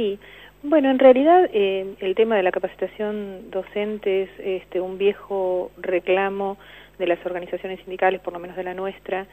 Sí, bueno, en realidad eh, el tema de la capacitación docente es este, un viejo reclamo de las organizaciones sindicales, por lo menos de la nuestra,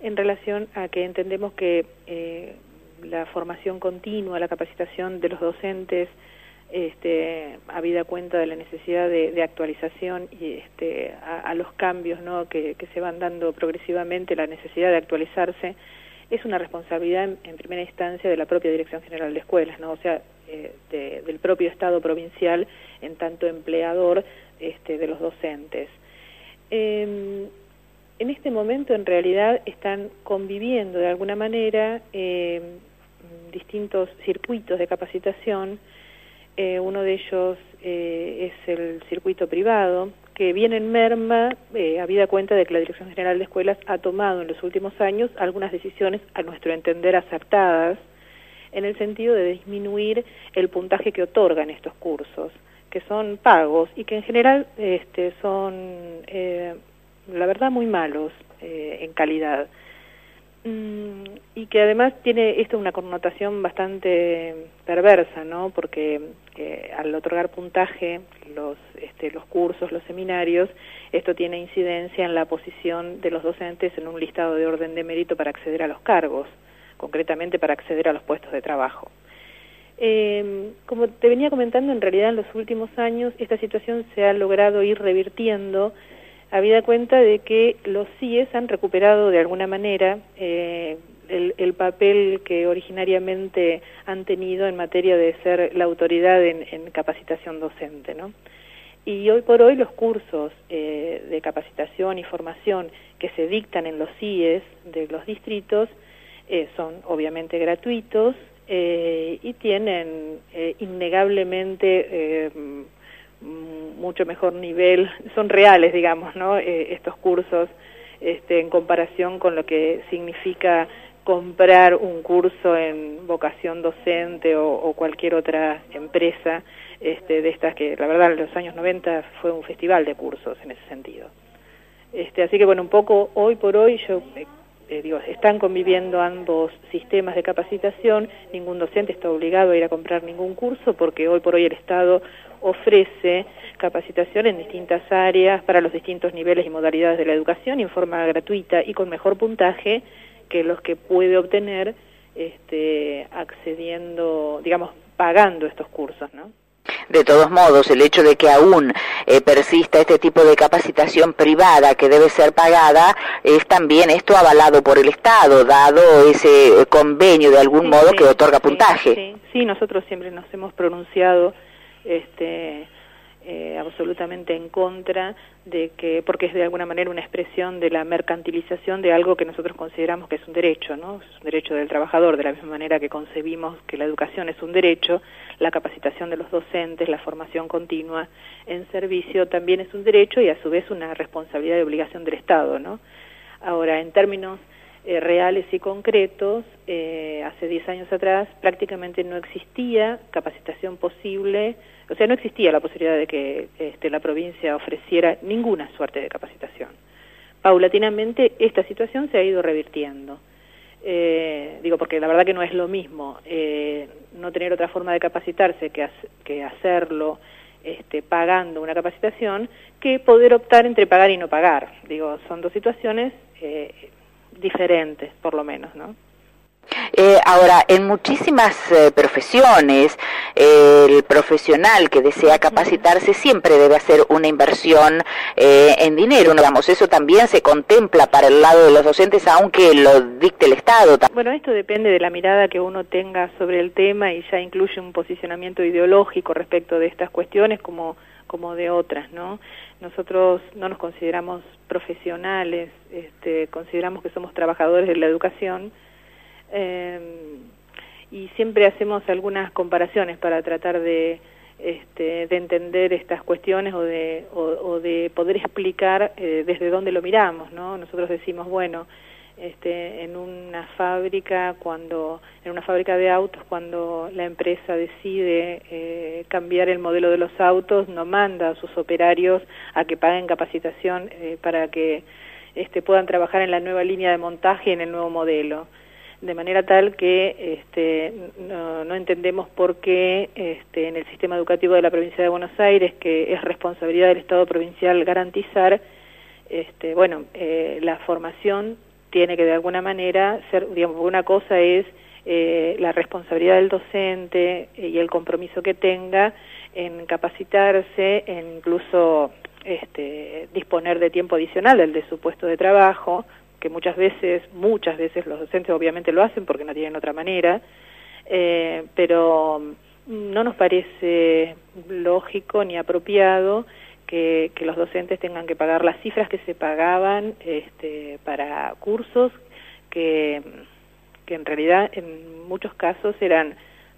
en relación a que entendemos que eh, la formación continua, la capacitación de los docentes, este, habida cuenta de la necesidad de, actualización y este, a, los cambios ¿no? que, se van dando progresivamente, la necesidad de actualizarse, es una responsabilidad en, primera instancia de la propia Dirección General de Escuelas, ¿no? o sea, eh, del propio Estado provincial en tanto empleador este, de los docentes. Em, en este momento, en realidad, están conviviendo de alguna manera em, distintos circuitos de capacitación. Eh, uno de ellos eh, es el circuito privado, que viene en merma, eh, habida cuenta de que la Dirección General de Escuelas ha tomado en los últimos años algunas decisiones, a nuestro entender, acertadas, en el sentido de disminuir el puntaje que otorgan estos cursos, que son pagos y que en general este, son, eh, la verdad, muy malos eh, en calidad. Mm, y que además tiene esto una connotación bastante perversa, ¿no? Porque eh, al otorgar puntaje, los, este, los cursos, los seminarios, esto tiene incidencia en la posición de los docentes en un listado de orden de mérito para acceder a los cargos, concretamente para acceder a los puestos de trabajo. Eh, como te venía comentando, en realidad en los últimos años esta situación se ha logrado ir revirtiendo habida cuenta de que los CIES han recuperado de alguna manera eh, el, papel que originariamente han tenido en materia de ser la autoridad en, capacitación docente, ¿no? Y hoy por hoy los cursos eh, de capacitación y formación que se dictan en los CIES de los distritos eh, son obviamente gratuitos y tienen innegablemente mucho mejor nivel, son reales, digamos, ¿no? Eh, estos cursos este, en comparación con lo que significa comprar un curso en vocación docente o, cualquier otra empresa este, de estas que la verdad en los años 90 fue un festival de cursos en ese sentido. Este, así que bueno, un poco hoy por hoy yo eh, están conviviendo ambos sistemas de capacitación, ningún docente está obligado a ir a comprar ningún curso porque hoy por hoy el Estado ofrece capacitación en distintas áreas para los distintos niveles y modalidades de la educación en forma gratuita y con mejor puntaje que los que puede obtener este, accediendo, digamos, pagando estos cursos, ¿no? De todos modos, el hecho de que aún eh, persista este tipo de capacitación privada que debe ser pagada es también esto avalado por el Estado, dado ese convenio de algún modo que otorga puntaje. Sí, sí, nosotros siempre nos hemos pronunciado este, eh, absolutamente en contra de que, porque es de alguna manera una expresión de la mercantilización de algo que nosotros consideramos que es un derecho, ¿no? Es un derecho del trabajador, de la misma manera que concebimos que la educación es un derecho, la capacitación de los docentes, la formación continua en servicio también es un derecho y a su vez una responsabilidad y obligación del Estado, ¿no? Ahora, en términos eh, reales y concretos, eh, hace 10 años atrás prácticamente no existía capacitación posible, o sea, no existía la posibilidad de que este, la provincia ofreciera ninguna suerte de capacitación. Paulatinamente esta situación se ha ido revirtiendo. Eh, digo, porque la verdad que no es lo mismo no tener otra forma de capacitarse que, que hacerlo este, pagando una capacitación que poder optar entre pagar y no pagar. Digo, son dos situaciones diferentes, por lo menos, ¿no? Eh, ahora, en muchísimas eh, profesiones, eh, el profesional que desea capacitarse siempre debe hacer una inversión en dinero, digamos, eso también se contempla para el lado de los docentes, aunque lo dicte el Estado. Bueno, esto depende de la mirada que uno tenga sobre el tema y ya incluye un posicionamiento ideológico respecto de estas cuestiones como, como de otras, ¿no? Nosotros no nos consideramos profesionales, este, consideramos que somos trabajadores de la educación em, y siempre hacemos algunas comparaciones para tratar de, este, de entender estas cuestiones o de, o, de poder explicar eh, desde dónde lo miramos, ¿no? Nosotros decimos, bueno, este, en una fábrica cuando en una fábrica de autos cuando la empresa decide eh, cambiar el modelo de los autos no manda a sus operarios a que paguen capacitación eh, para que este, puedan trabajar en la nueva línea de montaje y en el nuevo modelo de manera tal que este, no, entendemos por qué este, en el sistema educativo de la provincia de Buenos Aires, que es responsabilidad del Estado provincial garantizar, este, bueno, eh, la formación tiene que de alguna manera ser, digamos, una cosa es eh, la responsabilidad del docente y el compromiso que tenga en capacitarse, en incluso este, disponer de tiempo adicional del de su puesto de trabajo, que muchas veces, muchas veces los docentes obviamente lo hacen porque no tienen otra manera, eh, pero no nos parece lógico ni apropiado que, los docentes tengan que pagar las cifras que se pagaban este, para cursos que, que en realidad en muchos casos eran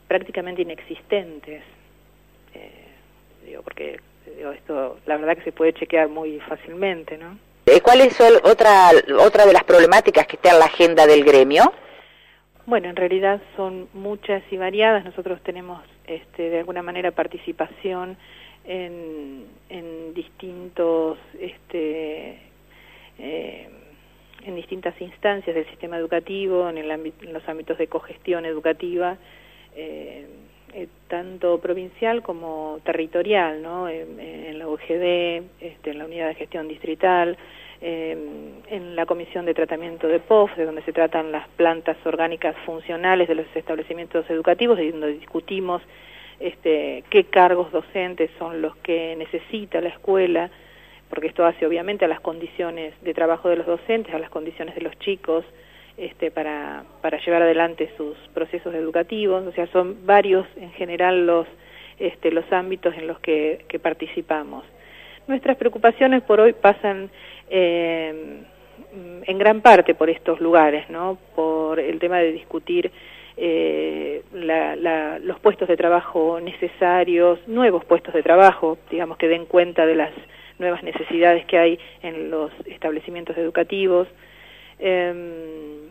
prácticamente inexistentes. Eh, digo, porque digo, esto la verdad que se puede chequear muy fácilmente, ¿no? Eh, ¿Cuál es otra, otra de las problemáticas que está en la agenda del gremio? Bueno, en realidad son muchas y variadas. Nosotros tenemos este, de alguna manera participación en, en distintos este, eh, en distintas instancias del sistema educativo, en, el en los ámbitos de cogestión educativa, eh, tanto provincial como territorial, ¿no? en, la UGD, este, en la unidad de gestión distrital, en la comisión de tratamiento de POF, de donde se tratan las plantas orgánicas funcionales de los establecimientos educativos, y donde discutimos este, qué cargos docentes son los que necesita la escuela, porque esto hace obviamente a las condiciones de trabajo de los docentes, a las condiciones de los chicos, este, para, llevar adelante sus procesos educativos, o sea, son varios en general los, este, los ámbitos en los que, que participamos. Nuestras preocupaciones por hoy pasan eh, en gran parte por estos lugares, ¿no? Por el tema de discutir eh, la, los puestos de trabajo necesarios, nuevos puestos de trabajo, digamos que den cuenta de las nuevas necesidades que hay en los establecimientos educativos. Eh,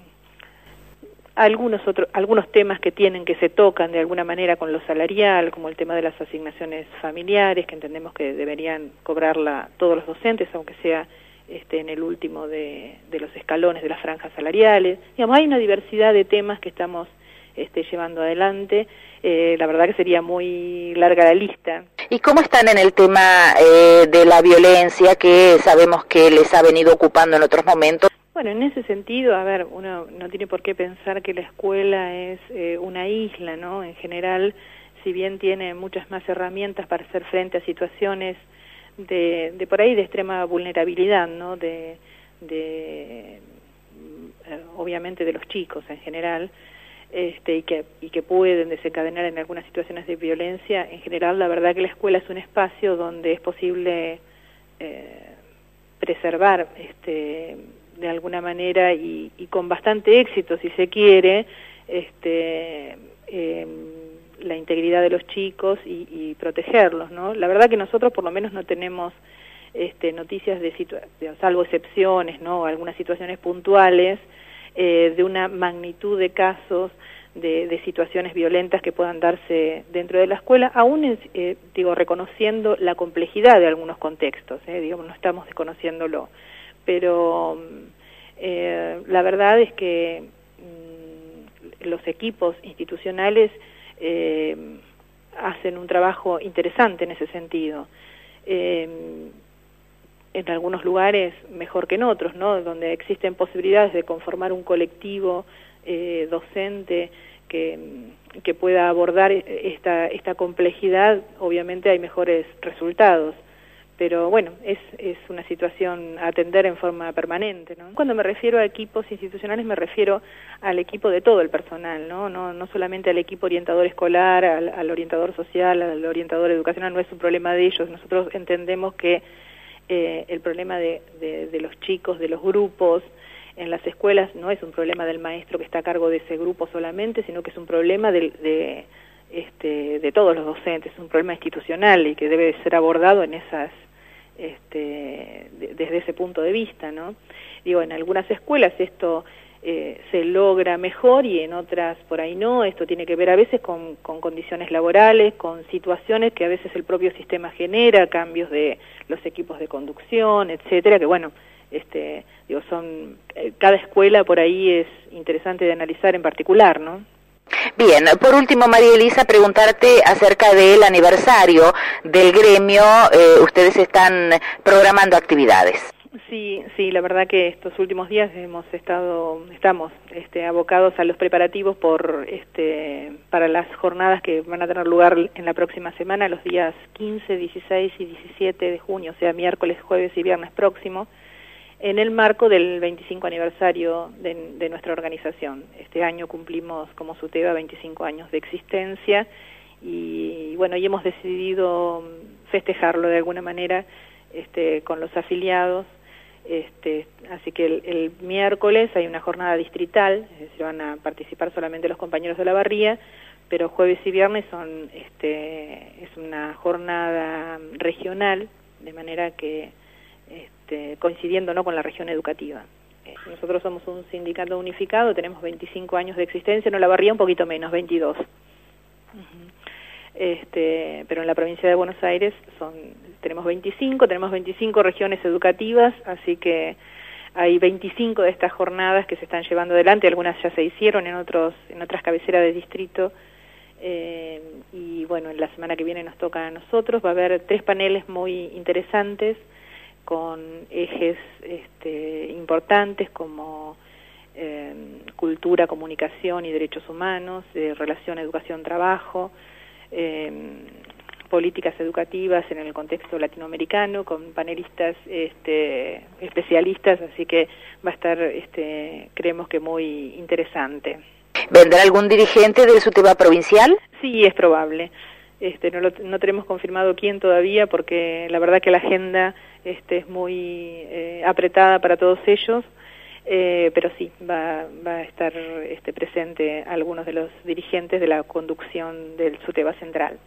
algunos otros algunos temas que tienen que se tocan de alguna manera con lo salarial como el tema de las asignaciones familiares que entendemos que deberían cobrarla todos los docentes aunque sea este, en el último de, de los escalones de las franjas salariales. Digamos hay una diversidad de temas que estamos este, llevando adelante. Eh, la verdad que sería muy larga la lista. Y cómo están en el tema eh, de la violencia que sabemos que les ha venido ocupando en otros momentos bueno, en ese sentido, a ver, uno no tiene por qué pensar que la escuela es eh, una isla, ¿no? En general, si bien tiene muchas más herramientas para hacer frente a situaciones de, de por ahí de extrema vulnerabilidad, ¿no? De, de eh, obviamente de los chicos en general, este, y, que, y que pueden desencadenar en algunas situaciones de violencia, en general la verdad que la escuela es un espacio donde es posible eh, preservar este, de alguna manera y, con bastante éxito, si se quiere, este, em, la integridad de los chicos y, protegerlos, ¿no? La verdad que nosotros por lo menos no tenemos este, noticias de, de salvo excepciones, ¿no? Algunas situaciones puntuales eh, de una magnitud de casos de, situaciones violentas que puedan darse dentro de la escuela, aún eh, digo reconociendo la complejidad de algunos contextos, eh, digamos no estamos desconociéndolo pero eh, la verdad es que mm, los equipos institucionales eh, hacen un trabajo interesante en ese sentido. Eh, en algunos lugares mejor que en otros, ¿no? Donde existen posibilidades de conformar un colectivo eh, docente que, que pueda abordar esta, esta complejidad, obviamente hay mejores resultados pero bueno, es, es una situación a atender en forma permanente. ¿no? Cuando me refiero a equipos institucionales me refiero al equipo de todo el personal, no, no, no solamente al equipo orientador escolar, al, orientador social, al orientador educacional, no es un problema de ellos. Nosotros entendemos que eh, el problema de, de, los chicos, de los grupos, en las escuelas no es un problema del maestro que está a cargo de ese grupo solamente, sino que es un problema de, de, este, de todos los docentes, es un problema institucional y que debe ser abordado en esas este, desde ese punto de vista, ¿no? Digo, en algunas escuelas esto eh, se logra mejor y en otras por ahí no. Esto tiene que ver a veces con, con, condiciones laborales, con situaciones que a veces el propio sistema genera, cambios de los equipos de conducción, etcétera, que bueno, este, digo, son, eh, cada escuela por ahí es interesante de analizar en particular, ¿no? Bien, por último, María Elisa, preguntarte acerca del aniversario del gremio. Eh, ustedes están programando actividades. Sí, sí, la verdad que estos últimos días hemos estado, estamos este, abocados a los preparativos por, este, para las jornadas que van a tener lugar en la próxima semana, los días 15, 16 y 17 de junio, o sea, miércoles, jueves y viernes próximo, en el marco del 25 aniversario de, nuestra organización. Este año cumplimos como SUTEBA 25 años de existencia y, bueno, y hemos decidido festejarlo de alguna manera este, con los afiliados este, así que el, miércoles hay una jornada distrital, es decir, van a participar solamente los compañeros de la barría, pero jueves y viernes son, este, es una jornada regional, de manera que este, coincidiendo ¿no? con la región educativa. Eh, nosotros somos un sindicato unificado, tenemos 25 años de existencia, no la barría un poquito menos, 22 este, pero en la provincia de Buenos Aires son tenemos 25, tenemos 25 regiones educativas, así que hay 25 de estas jornadas que se están llevando adelante, algunas ya se hicieron en otros en otras cabeceras de distrito eh, y bueno, en la semana que viene nos toca a nosotros, va a haber tres paneles muy interesantes con ejes este, importantes como eh, cultura, comunicación y derechos humanos, eh, relación, educación, trabajo, eh, políticas educativas en el contexto latinoamericano con panelistas este, especialistas, así que va a estar, este, creemos que muy interesante. ¿Vendrá algún dirigente del SUTEBA provincial? Sí, es probable. Este, no, lo, no tenemos confirmado quién todavía porque la verdad que la agenda este, es muy eh, apretada para todos ellos eh, pero sí, va, va a estar este, presente algunos de los dirigentes de la conducción del SUTEBA Central.